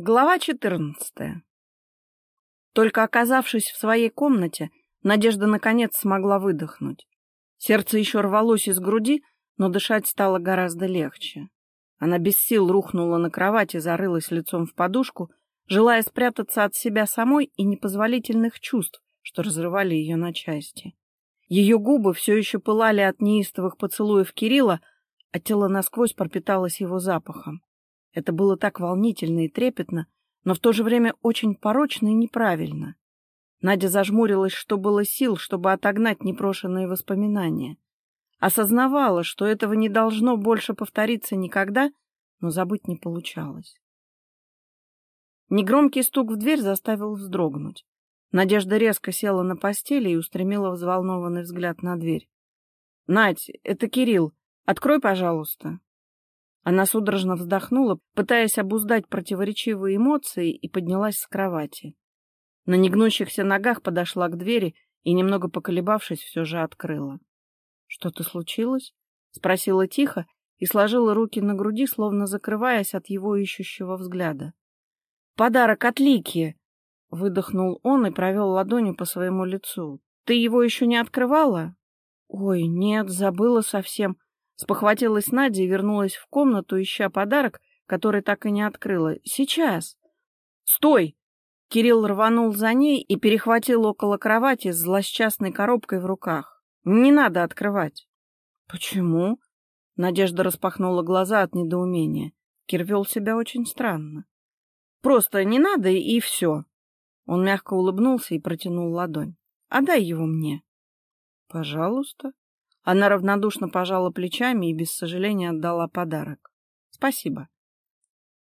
Глава 14. Только оказавшись в своей комнате, Надежда наконец смогла выдохнуть. Сердце еще рвалось из груди, но дышать стало гораздо легче. Она без сил рухнула на кровать и зарылась лицом в подушку, желая спрятаться от себя самой и непозволительных чувств, что разрывали ее на части. Ее губы все еще пылали от неистовых поцелуев Кирилла, а тело насквозь пропиталось его запахом. Это было так волнительно и трепетно, но в то же время очень порочно и неправильно. Надя зажмурилась, что было сил, чтобы отогнать непрошенные воспоминания. Осознавала, что этого не должно больше повториться никогда, но забыть не получалось. Негромкий стук в дверь заставил вздрогнуть. Надежда резко села на постели и устремила взволнованный взгляд на дверь. — Надь, это Кирилл. Открой, пожалуйста. Она судорожно вздохнула, пытаясь обуздать противоречивые эмоции, и поднялась с кровати. На негнущихся ногах подошла к двери и, немного поколебавшись, все же открыла. — Что-то случилось? — спросила тихо и сложила руки на груди, словно закрываясь от его ищущего взгляда. — Подарок от Лики! — выдохнул он и провел ладонью по своему лицу. — Ты его еще не открывала? — Ой, нет, забыла совсем. — Спохватилась Надя и вернулась в комнату, ища подарок, который так и не открыла. «Сейчас!» «Стой!» Кирилл рванул за ней и перехватил около кровати с злосчастной коробкой в руках. «Не надо открывать». «Почему?» Надежда распахнула глаза от недоумения. Кир вел себя очень странно. «Просто не надо, и все». Он мягко улыбнулся и протянул ладонь. «Отдай его мне». «Пожалуйста». Она равнодушно пожала плечами и без сожаления отдала подарок. «Спасибо».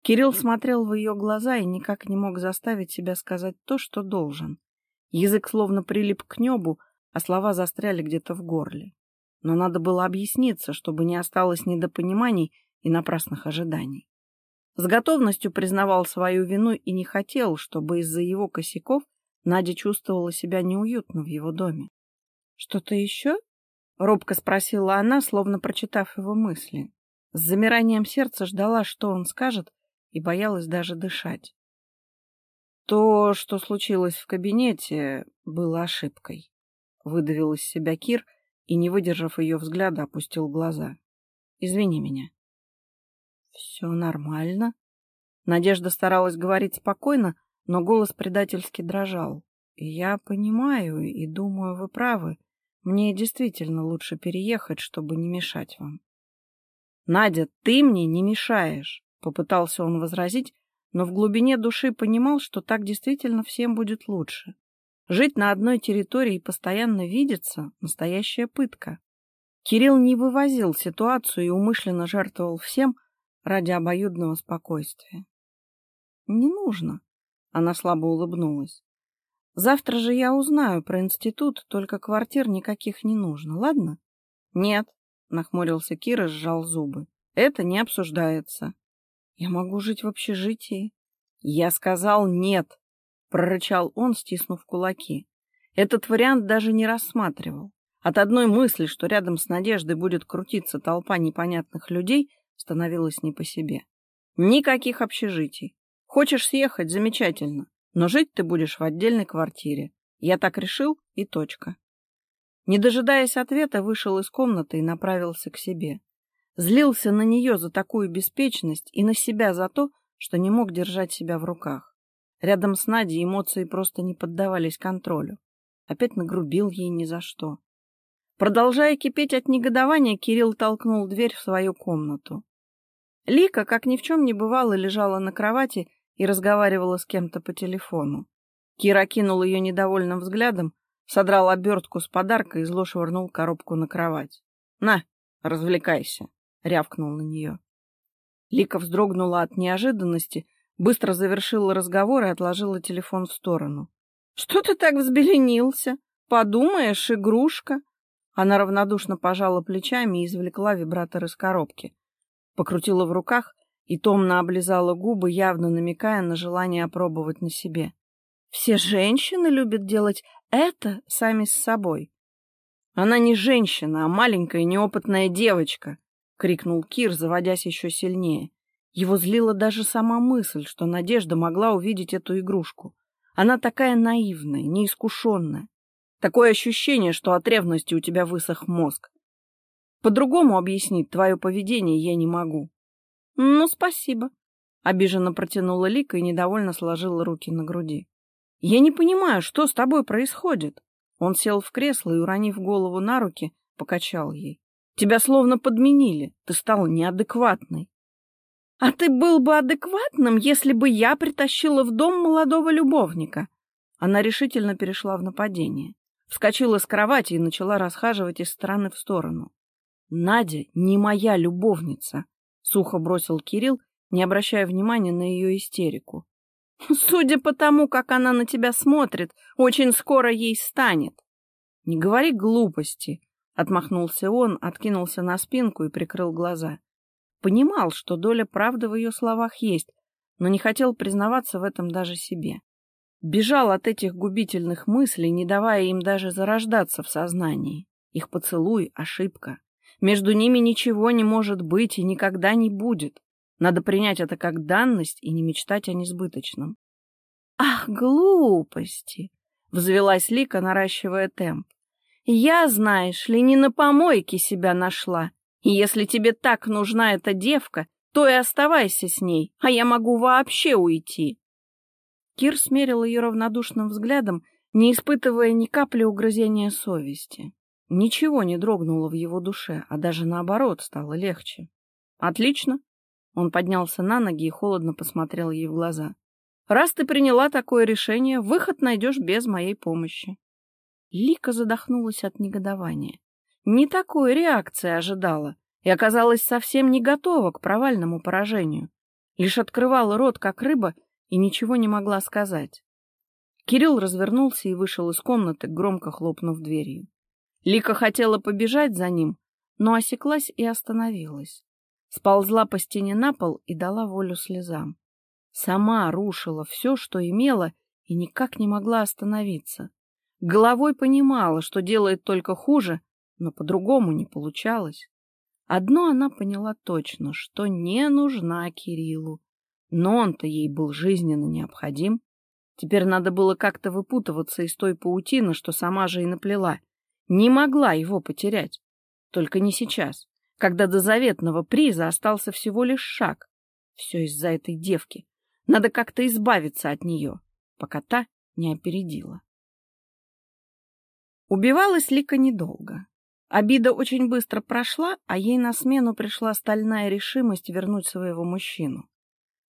Кирилл смотрел в ее глаза и никак не мог заставить себя сказать то, что должен. Язык словно прилип к небу, а слова застряли где-то в горле. Но надо было объясниться, чтобы не осталось недопониманий и напрасных ожиданий. С готовностью признавал свою вину и не хотел, чтобы из-за его косяков Надя чувствовала себя неуютно в его доме. — Что-то еще? Робко спросила она, словно прочитав его мысли. С замиранием сердца ждала, что он скажет, и боялась даже дышать. То, что случилось в кабинете, было ошибкой. Выдавил из себя Кир и, не выдержав ее взгляда, опустил глаза. «Извини меня». «Все нормально». Надежда старалась говорить спокойно, но голос предательски дрожал. «Я понимаю и думаю, вы правы. Мне действительно лучше переехать, чтобы не мешать вам. Надя, ты мне не мешаешь, попытался он возразить, но в глубине души понимал, что так действительно всем будет лучше. Жить на одной территории и постоянно видеться — настоящая пытка. Кирилл не вывозил ситуацию и умышленно жертвовал всем ради обоюдного спокойствия. — Не нужно, — она слабо улыбнулась. Завтра же я узнаю про институт, только квартир никаких не нужно, ладно? Нет, нахмурился Кира, сжал зубы. Это не обсуждается. Я могу жить в общежитии. Я сказал нет, прорычал он, стиснув кулаки. Этот вариант даже не рассматривал. От одной мысли, что рядом с Надеждой будет крутиться толпа непонятных людей, становилось не по себе. Никаких общежитий. Хочешь съехать — замечательно. Но жить ты будешь в отдельной квартире. Я так решил, и точка. Не дожидаясь ответа, вышел из комнаты и направился к себе. Злился на нее за такую беспечность и на себя за то, что не мог держать себя в руках. Рядом с Надей эмоции просто не поддавались контролю. Опять нагрубил ей ни за что. Продолжая кипеть от негодования, Кирилл толкнул дверь в свою комнату. Лика, как ни в чем не бывало, лежала на кровати и разговаривала с кем-то по телефону. Кира кинул ее недовольным взглядом, содрал обертку с подарка и зло швырнул коробку на кровать. — На, развлекайся, — рявкнул на нее. Лика вздрогнула от неожиданности, быстро завершила разговор и отложила телефон в сторону. — Что ты так взбеленился? Подумаешь, игрушка. Она равнодушно пожала плечами и извлекла вибратор из коробки. Покрутила в руках и томно облизала губы, явно намекая на желание опробовать на себе. Все женщины любят делать это сами с собой. Она не женщина, а маленькая неопытная девочка, крикнул Кир, заводясь еще сильнее. Его злила даже сама мысль, что Надежда могла увидеть эту игрушку. Она такая наивная, неискушенная. Такое ощущение, что от ревности у тебя высох мозг. По-другому объяснить твое поведение я не могу. — Ну, спасибо. Обиженно протянула Лика и недовольно сложила руки на груди. — Я не понимаю, что с тобой происходит? Он сел в кресло и, уронив голову на руки, покачал ей. — Тебя словно подменили. Ты стал неадекватной. — А ты был бы адекватным, если бы я притащила в дом молодого любовника. Она решительно перешла в нападение. Вскочила с кровати и начала расхаживать из стороны в сторону. — Надя не моя любовница, — сухо бросил Кирилл не обращая внимания на ее истерику. «Судя по тому, как она на тебя смотрит, очень скоро ей станет». «Не говори глупости», — отмахнулся он, откинулся на спинку и прикрыл глаза. Понимал, что доля правды в ее словах есть, но не хотел признаваться в этом даже себе. Бежал от этих губительных мыслей, не давая им даже зарождаться в сознании. Их поцелуй — ошибка. Между ними ничего не может быть и никогда не будет. Надо принять это как данность и не мечтать о несбыточном. «Ах, глупости!» — взвелась Лика, наращивая темп. «Я, знаешь ли, не на помойке себя нашла. И если тебе так нужна эта девка, то и оставайся с ней, а я могу вообще уйти». Кир смерил ее равнодушным взглядом, не испытывая ни капли угрызения совести. Ничего не дрогнуло в его душе, а даже наоборот стало легче. «Отлично. Он поднялся на ноги и холодно посмотрел ей в глаза. «Раз ты приняла такое решение, выход найдешь без моей помощи». Лика задохнулась от негодования. Не такой реакции ожидала и оказалась совсем не готова к провальному поражению. Лишь открывала рот, как рыба, и ничего не могла сказать. Кирилл развернулся и вышел из комнаты, громко хлопнув дверью. Лика хотела побежать за ним, но осеклась и остановилась. Сползла по стене на пол и дала волю слезам. Сама рушила все, что имела, и никак не могла остановиться. Головой понимала, что делает только хуже, но по-другому не получалось. Одно она поняла точно, что не нужна Кириллу. Но он-то ей был жизненно необходим. Теперь надо было как-то выпутываться из той паутины, что сама же и наплела. Не могла его потерять. Только не сейчас когда до заветного приза остался всего лишь шаг. Все из-за этой девки. Надо как-то избавиться от нее, пока та не опередила. Убивалась Лика недолго. Обида очень быстро прошла, а ей на смену пришла стальная решимость вернуть своего мужчину.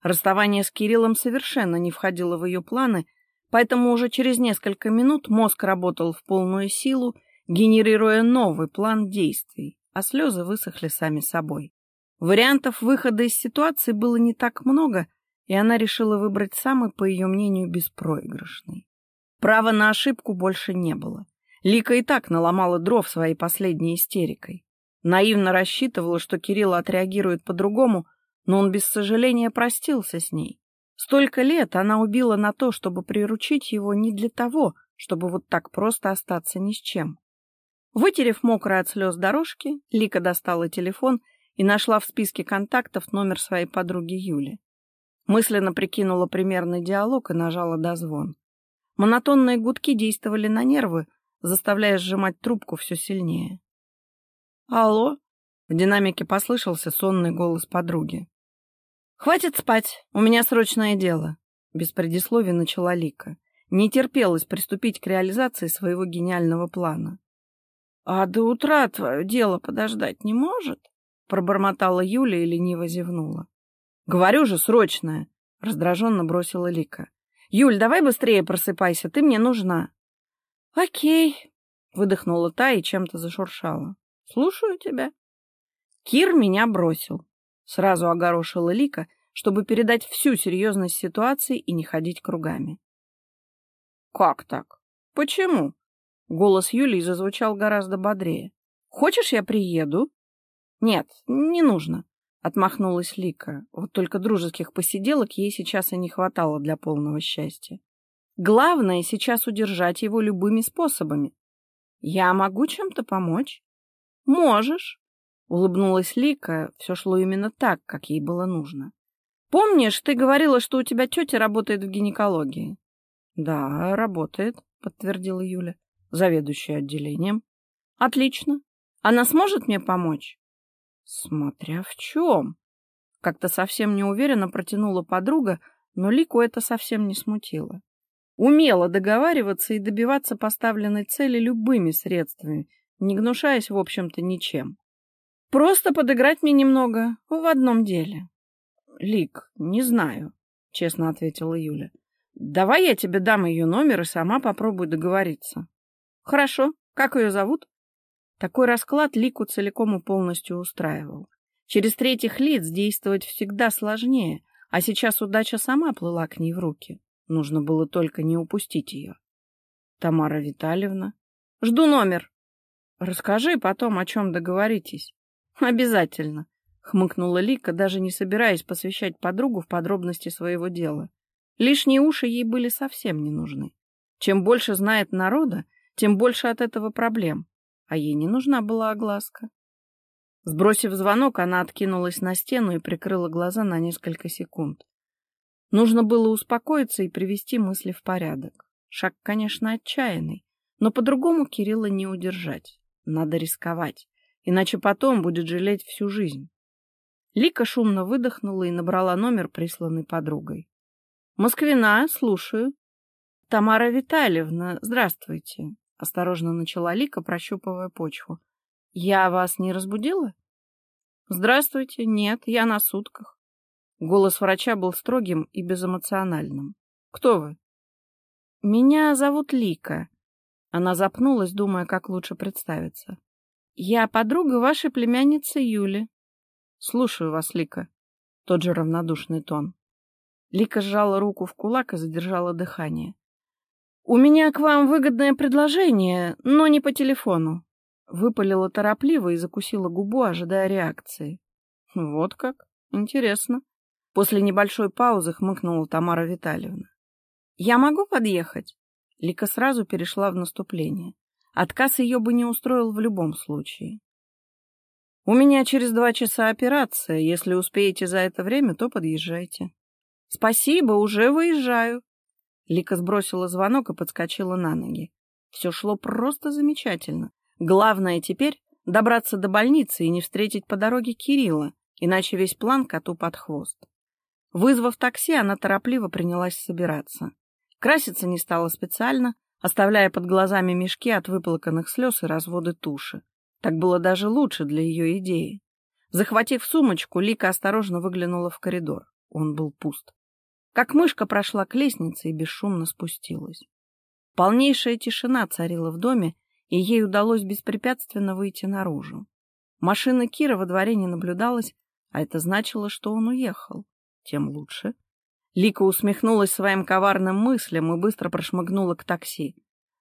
Расставание с Кириллом совершенно не входило в ее планы, поэтому уже через несколько минут мозг работал в полную силу, генерируя новый план действий а слезы высохли сами собой. Вариантов выхода из ситуации было не так много, и она решила выбрать самый, по ее мнению, беспроигрышный. Права на ошибку больше не было. Лика и так наломала дров своей последней истерикой. Наивно рассчитывала, что Кирилл отреагирует по-другому, но он без сожаления простился с ней. Столько лет она убила на то, чтобы приручить его не для того, чтобы вот так просто остаться ни с чем. Вытерев мокрые от слез дорожки, Лика достала телефон и нашла в списке контактов номер своей подруги Юли. Мысленно прикинула примерный диалог и нажала дозвон. Монотонные гудки действовали на нервы, заставляя сжимать трубку все сильнее. «Алло?» — в динамике послышался сонный голос подруги. «Хватит спать, у меня срочное дело», — без предисловий начала Лика. Не терпелось приступить к реализации своего гениального плана. — А до утра твое дело подождать не может? — пробормотала Юля и лениво зевнула. — Говорю же, срочное! — раздраженно бросила Лика. — Юль, давай быстрее просыпайся, ты мне нужна. — Окей, — выдохнула та и чем-то зашуршала. — Слушаю тебя. — Кир меня бросил, — сразу огорошила Лика, чтобы передать всю серьезность ситуации и не ходить кругами. — Как так? Почему? Голос Юлии зазвучал гораздо бодрее. «Хочешь, я приеду?» «Нет, не нужно», — отмахнулась Лика. Вот только дружеских посиделок ей сейчас и не хватало для полного счастья. «Главное сейчас удержать его любыми способами. Я могу чем-то помочь?» «Можешь», — улыбнулась Лика. Все шло именно так, как ей было нужно. Помнишь, ты говорила, что у тебя тетя работает в гинекологии? Да, работает, подтвердила Юля. Заведующая отделением. Отлично. Она сможет мне помочь? Смотря в чем. Как-то совсем неуверенно протянула подруга, но Лику это совсем не смутило. Умела договариваться и добиваться поставленной цели любыми средствами, не гнушаясь, в общем-то, ничем. Просто подыграть мне немного в одном деле. Лик, не знаю, честно ответила Юля. Давай я тебе дам ее номер и сама попробую договориться. Хорошо. Как ее зовут? Такой расклад Лику целиком и полностью устраивал. Через третьих лиц действовать всегда сложнее, а сейчас удача сама плыла к ней в руки. Нужно было только не упустить ее. Тамара Витальевна. Жду номер. Расскажи потом, о чем договоритесь. Обязательно, хмыкнула Лика, даже не собираясь посвящать подругу в подробности своего дела. Лишние уши ей были совсем не нужны. Чем больше знает народа, тем больше от этого проблем а ей не нужна была огласка. Сбросив звонок, она откинулась на стену и прикрыла глаза на несколько секунд. Нужно было успокоиться и привести мысли в порядок. Шаг, конечно, отчаянный, но по-другому Кирилла не удержать. Надо рисковать, иначе потом будет жалеть всю жизнь. Лика шумно выдохнула и набрала номер, присланный подругой. «Москвина, слушаю». «Тамара Витальевна, здравствуйте. Осторожно начала Лика, прощупывая почву. «Я вас не разбудила?» «Здравствуйте. Нет, я на сутках». Голос врача был строгим и безэмоциональным. «Кто вы?» «Меня зовут Лика». Она запнулась, думая, как лучше представиться. «Я подруга вашей племянницы Юли». «Слушаю вас, Лика». Тот же равнодушный тон. Лика сжала руку в кулак и задержала дыхание. «У меня к вам выгодное предложение, но не по телефону». Выпалила торопливо и закусила губу, ожидая реакции. «Вот как? Интересно». После небольшой паузы хмыкнула Тамара Витальевна. «Я могу подъехать?» Лика сразу перешла в наступление. Отказ ее бы не устроил в любом случае. «У меня через два часа операция. Если успеете за это время, то подъезжайте». «Спасибо, уже выезжаю», Лика сбросила звонок и подскочила на ноги. Все шло просто замечательно. Главное теперь добраться до больницы и не встретить по дороге Кирилла, иначе весь план коту под хвост. Вызвав такси, она торопливо принялась собираться. Краситься не стала специально, оставляя под глазами мешки от выплаканных слез и разводы туши. Так было даже лучше для ее идеи. Захватив сумочку, Лика осторожно выглянула в коридор. Он был пуст. Как мышка прошла к лестнице и бесшумно спустилась. Полнейшая тишина царила в доме, и ей удалось беспрепятственно выйти наружу. Машины Кира во дворе не наблюдалось, а это значило, что он уехал. Тем лучше. Лика усмехнулась своим коварным мыслям и быстро прошмыгнула к такси.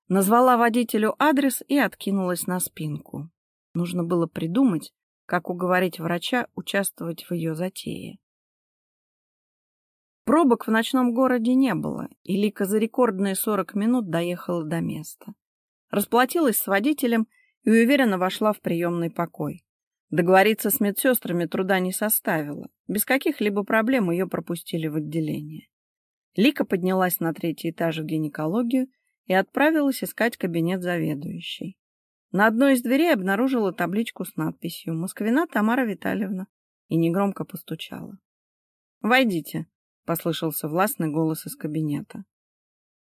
Назвала водителю адрес и откинулась на спинку. Нужно было придумать, как уговорить врача участвовать в ее затее. Пробок в ночном городе не было, и Лика за рекордные сорок минут доехала до места. Расплатилась с водителем и уверенно вошла в приемный покой. Договориться с медсестрами труда не составило. Без каких-либо проблем ее пропустили в отделение. Лика поднялась на третий этаж в гинекологию и отправилась искать кабинет заведующей. На одной из дверей обнаружила табличку с надписью «Москвина Тамара Витальевна» и негромко постучала. «Войдите», — послышался властный голос из кабинета.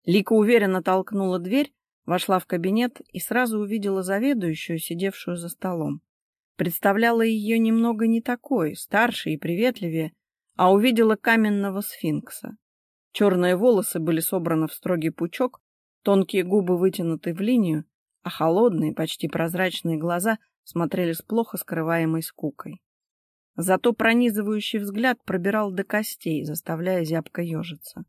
Лика уверенно толкнула дверь, вошла в кабинет и сразу увидела заведующую, сидевшую за столом. Представляла ее немного не такой, старше и приветливее, а увидела каменного сфинкса. Черные волосы были собраны в строгий пучок, тонкие губы вытянуты в линию, а холодные, почти прозрачные глаза смотрели с плохо скрываемой скукой. Зато пронизывающий взгляд пробирал до костей, заставляя зябко ежиться.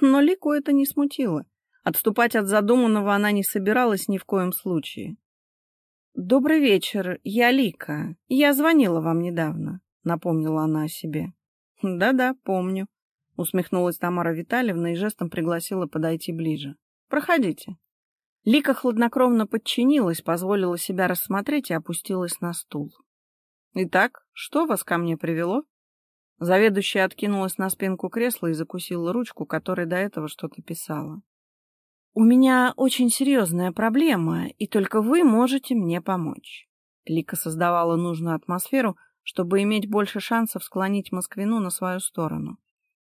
Но Лику это не смутило. Отступать от задуманного она не собиралась ни в коем случае. «Добрый вечер, я Лика. Я звонила вам недавно», — напомнила она о себе. «Да-да, помню», — усмехнулась Тамара Витальевна и жестом пригласила подойти ближе. «Проходите». Лика хладнокровно подчинилась, позволила себя рассмотреть и опустилась на стул. «Итак, что вас ко мне привело?» Заведующая откинулась на спинку кресла и закусила ручку, которой до этого что-то писала. «У меня очень серьезная проблема, и только вы можете мне помочь». Лика создавала нужную атмосферу, чтобы иметь больше шансов склонить Москвину на свою сторону.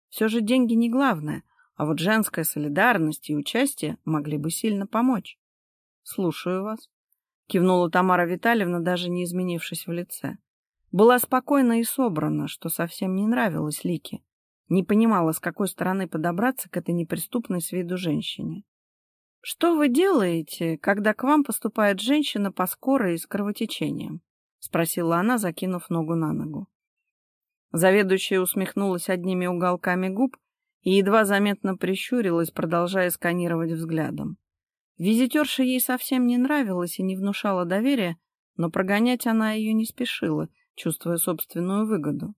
Все же деньги не главное, а вот женская солидарность и участие могли бы сильно помочь. «Слушаю вас», — кивнула Тамара Витальевна, даже не изменившись в лице. Была спокойна и собрана, что совсем не нравилось Лике. Не понимала, с какой стороны подобраться к этой неприступной с виду женщине. «Что вы делаете, когда к вам поступает женщина по скорой с кровотечением?» — спросила она, закинув ногу на ногу. Заведующая усмехнулась одними уголками губ и едва заметно прищурилась, продолжая сканировать взглядом. Визитерша ей совсем не нравилась и не внушала доверия, но прогонять она ее не спешила — чувствуя собственную выгоду.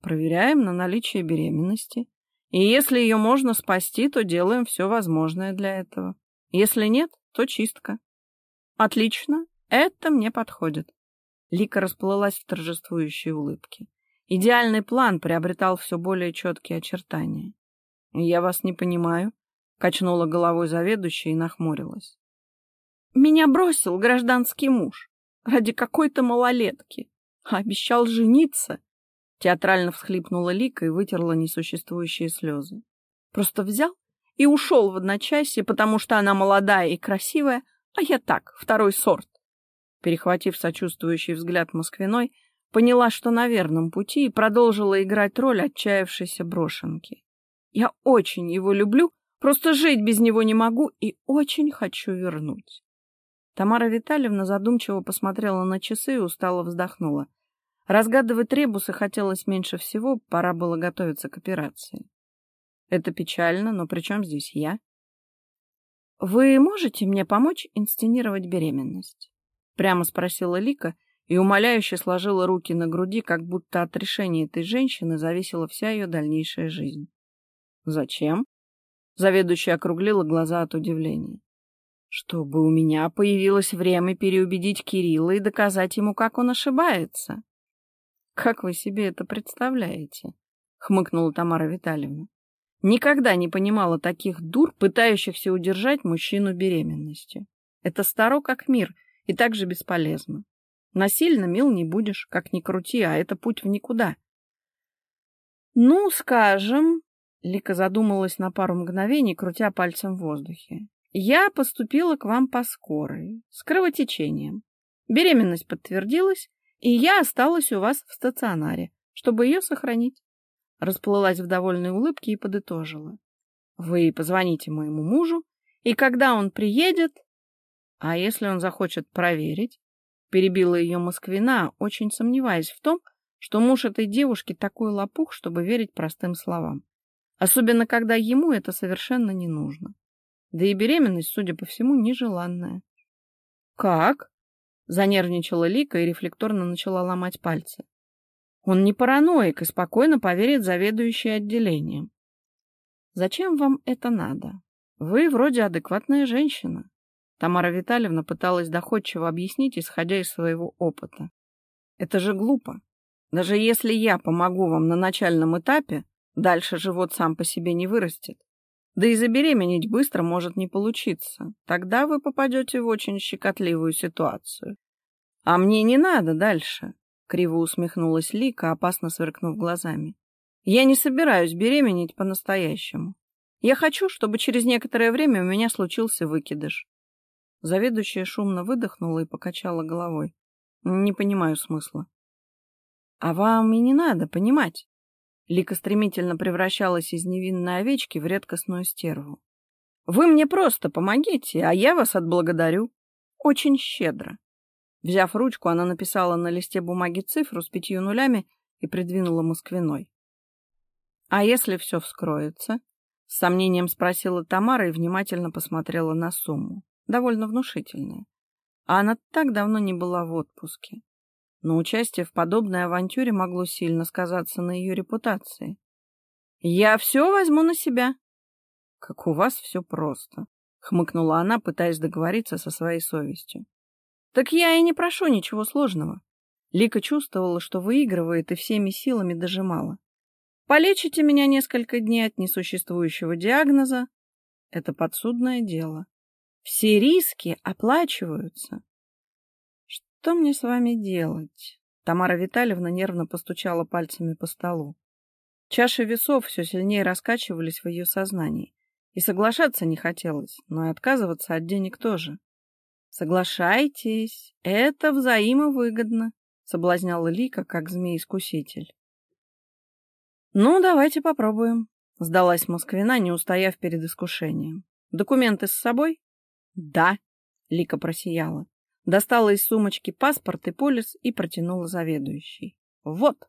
Проверяем на наличие беременности. И если ее можно спасти, то делаем все возможное для этого. Если нет, то чистка. Отлично, это мне подходит. Лика расплылась в торжествующей улыбке. Идеальный план приобретал все более четкие очертания. «Я вас не понимаю», — качнула головой заведующая и нахмурилась. «Меня бросил гражданский муж ради какой-то малолетки. Обещал жениться. Театрально всхлипнула Лика и вытерла несуществующие слезы. Просто взял и ушел в одночасье, потому что она молодая и красивая, а я так, второй сорт. Перехватив сочувствующий взгляд Москвиной, поняла, что на верном пути, и продолжила играть роль отчаявшейся брошенки. Я очень его люблю, просто жить без него не могу и очень хочу вернуть. Тамара Витальевна задумчиво посмотрела на часы и устало вздохнула. Разгадывать ребусы хотелось меньше всего, пора было готовиться к операции. Это печально, но при чем здесь я? «Вы можете мне помочь инсценировать беременность?» Прямо спросила Лика и умоляюще сложила руки на груди, как будто от решения этой женщины зависела вся ее дальнейшая жизнь. «Зачем?» Заведующая округлила глаза от удивления. «Чтобы у меня появилось время переубедить Кирилла и доказать ему, как он ошибается», «Как вы себе это представляете?» — хмыкнула Тамара Витальевна. Никогда не понимала таких дур, пытающихся удержать мужчину беременностью. Это старо как мир и так же бесполезно. Насильно мил не будешь, как ни крути, а это путь в никуда. «Ну, скажем...» — Лика задумалась на пару мгновений, крутя пальцем в воздухе. «Я поступила к вам по скорой, с кровотечением. Беременность подтвердилась, и я осталась у вас в стационаре, чтобы ее сохранить. Расплылась в довольной улыбке и подытожила. Вы позвоните моему мужу, и когда он приедет... А если он захочет проверить? Перебила ее Москвина, очень сомневаясь в том, что муж этой девушки такой лопух, чтобы верить простым словам. Особенно, когда ему это совершенно не нужно. Да и беременность, судя по всему, нежеланная. «Как?» Занервничала Лика и рефлекторно начала ломать пальцы. Он не параноик и спокойно поверит заведующей отделением. Зачем вам это надо? Вы вроде адекватная женщина. Тамара Витальевна пыталась доходчиво объяснить, исходя из своего опыта. Это же глупо. Даже если я помогу вам на начальном этапе, дальше живот сам по себе не вырастет. Да и забеременеть быстро может не получиться. Тогда вы попадете в очень щекотливую ситуацию. А мне не надо дальше, — криво усмехнулась Лика, опасно сверкнув глазами. Я не собираюсь беременеть по-настоящему. Я хочу, чтобы через некоторое время у меня случился выкидыш. Заведующая шумно выдохнула и покачала головой. Не понимаю смысла. А вам и не надо понимать. Лика стремительно превращалась из невинной овечки в редкостную стерву. «Вы мне просто помогите, а я вас отблагодарю. Очень щедро». Взяв ручку, она написала на листе бумаги цифру с пятью нулями и придвинула Москвиной. «А если все вскроется?» — с сомнением спросила Тамара и внимательно посмотрела на сумму. Довольно внушительная. А она так давно не была в отпуске но участие в подобной авантюре могло сильно сказаться на ее репутации. «Я все возьму на себя». «Как у вас все просто», — хмыкнула она, пытаясь договориться со своей совестью. «Так я и не прошу ничего сложного. Лика чувствовала, что выигрывает и всеми силами дожимала. Полечите меня несколько дней от несуществующего диагноза. Это подсудное дело. Все риски оплачиваются. Что мне с вами делать? Тамара Витальевна нервно постучала пальцами по столу. Чаши весов все сильнее раскачивались в ее сознании. И соглашаться не хотелось, но и отказываться от денег тоже. «Соглашайтесь, это взаимовыгодно», — соблазняла Лика, как змей-искуситель. «Ну, давайте попробуем», — сдалась Москвина, не устояв перед искушением. «Документы с собой?» «Да», — Лика просияла. Достала из сумочки паспорт и полис и протянула заведующей. «Вот».